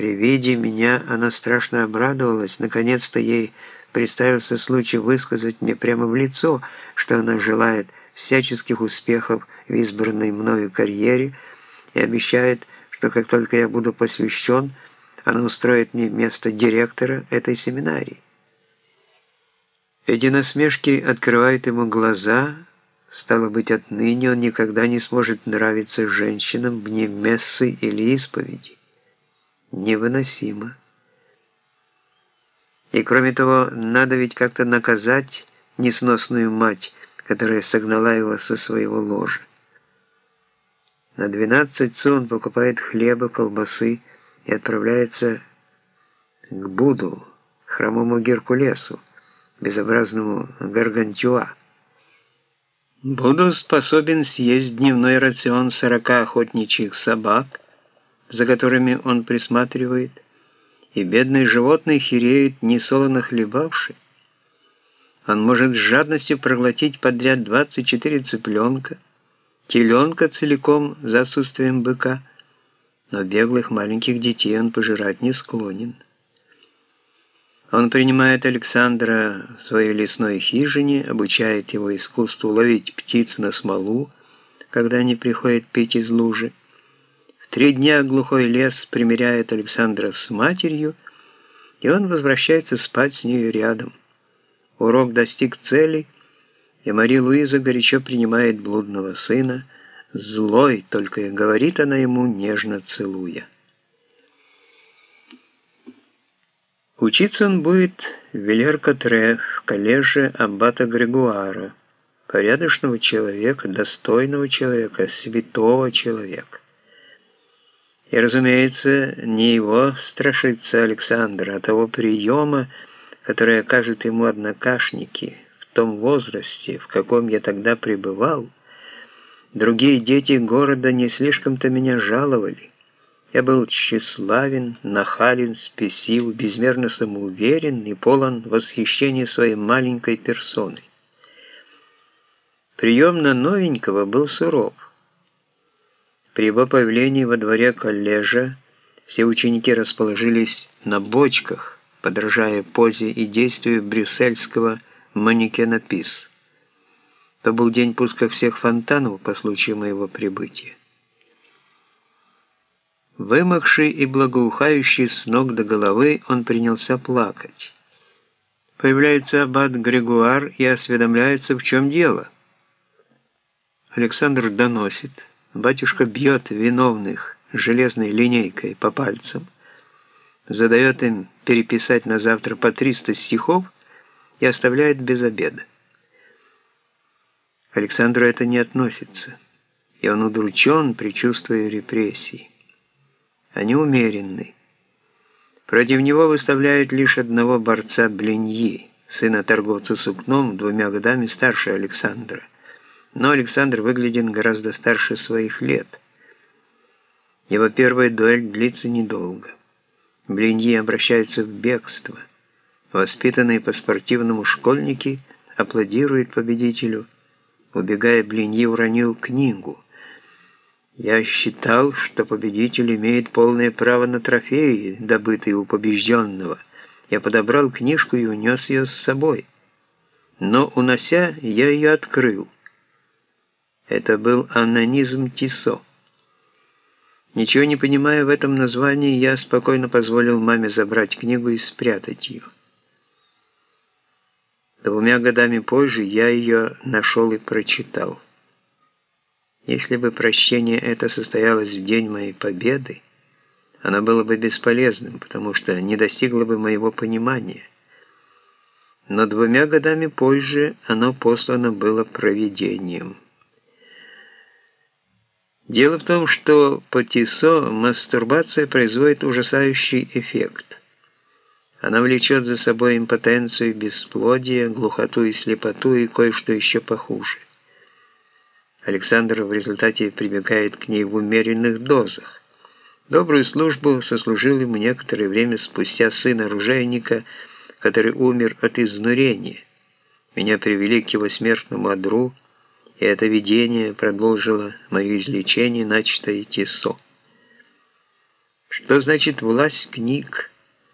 При виде меня она страшно обрадовалась. Наконец-то ей представился случай высказать мне прямо в лицо, что она желает всяческих успехов в избранной мною карьере и обещает, что как только я буду посвящен, она устроит мне место директора этой семинарии. Эти насмешки открывают ему глаза, стало быть, отныне он никогда не сможет нравиться женщинам вне мессы или исповеди. Невыносимо. И кроме того, надо ведь как-то наказать несносную мать, которая согнала его со своего ложа. На 12 су он покупает хлеба, колбасы и отправляется к Буду, хромому Геркулесу, безобразному Гаргантюа. Буду способен съесть дневной рацион сорока охотничьих собак, за которыми он присматривает, и бедные животные хереют, несолоно хлебавши. Он может с жадностью проглотить подряд 24 цыпленка, теленка целиком за отсутствием быка, но беглых маленьких детей он пожирать не склонен. Он принимает Александра в своей лесной хижине, обучает его искусству ловить птиц на смолу, когда они приходят пить из лужи. Три дня глухой лес примиряет Александра с матерью, и он возвращается спать с нею рядом. Урок достиг цели, и Мария Луиза горячо принимает блудного сына, злой, только и говорит она ему, нежно целуя. Учиться он будет в Вильер-Катре, в коллеже аббата Грегуара, порядочного человека, достойного человека, святого человека. И, разумеется, не его страшится Александр, а того приема, который окажут ему однокашники в том возрасте, в каком я тогда пребывал. Другие дети города не слишком-то меня жаловали. Я был тщеславен, нахален, спесив, безмерно самоуверен и полон восхищения своей маленькой персоной. Прием на новенького был суров. При его появлении во дворе коллежа все ученики расположились на бочках, подражая позе и действию брюссельского манекена ПИС. То был день пуска всех фонтанов по случаю моего прибытия. Вымокший и благоухающий с ног до головы, он принялся плакать. Появляется аббат Грегуар и осведомляется, в чем дело. Александр доносит. Батюшка бьет виновных железной линейкой по пальцам, задает им переписать на завтра по 300 стихов и оставляет без обеда. Александру это не относится, и он удручен, предчувствуя репрессий. Они умеренны. Против него выставляют лишь одного борца Блиньи, сына торговца сукном, двумя годами старше Александра. Но Александр выглядит гораздо старше своих лет. Его первая дуэль длится недолго. Блиньи обращается в бегство. Воспитанные по-спортивному школьники аплодируют победителю. Убегая, Блиньи уронил книгу – я считал, что победитель имеет полное право на трофеи, добытые у побежденного. Я подобрал книжку и унес ее с собой. Но, унося, я ее открыл. Это был анонизм Тисо. Ничего не понимая в этом названии, я спокойно позволил маме забрать книгу и спрятать ее. Двумя годами позже я ее нашел и прочитал. Если бы прощение это состоялось в день моей победы, оно было бы бесполезным, потому что не достигло бы моего понимания. Но двумя годами позже оно послано было провидением. Дело в том, что по ТИСО мастурбация производит ужасающий эффект. Она влечет за собой импотенцию, бесплодие, глухоту и слепоту и кое-что еще похуже. Александр в результате прибегает к ней в умеренных дозах. Добрую службу сослужил ему некоторое время спустя сын оружейника, который умер от изнурения. Меня привели к его смертному одру, и это видение продолжило мое излечение, начатое Тисо. Что значит власть книг?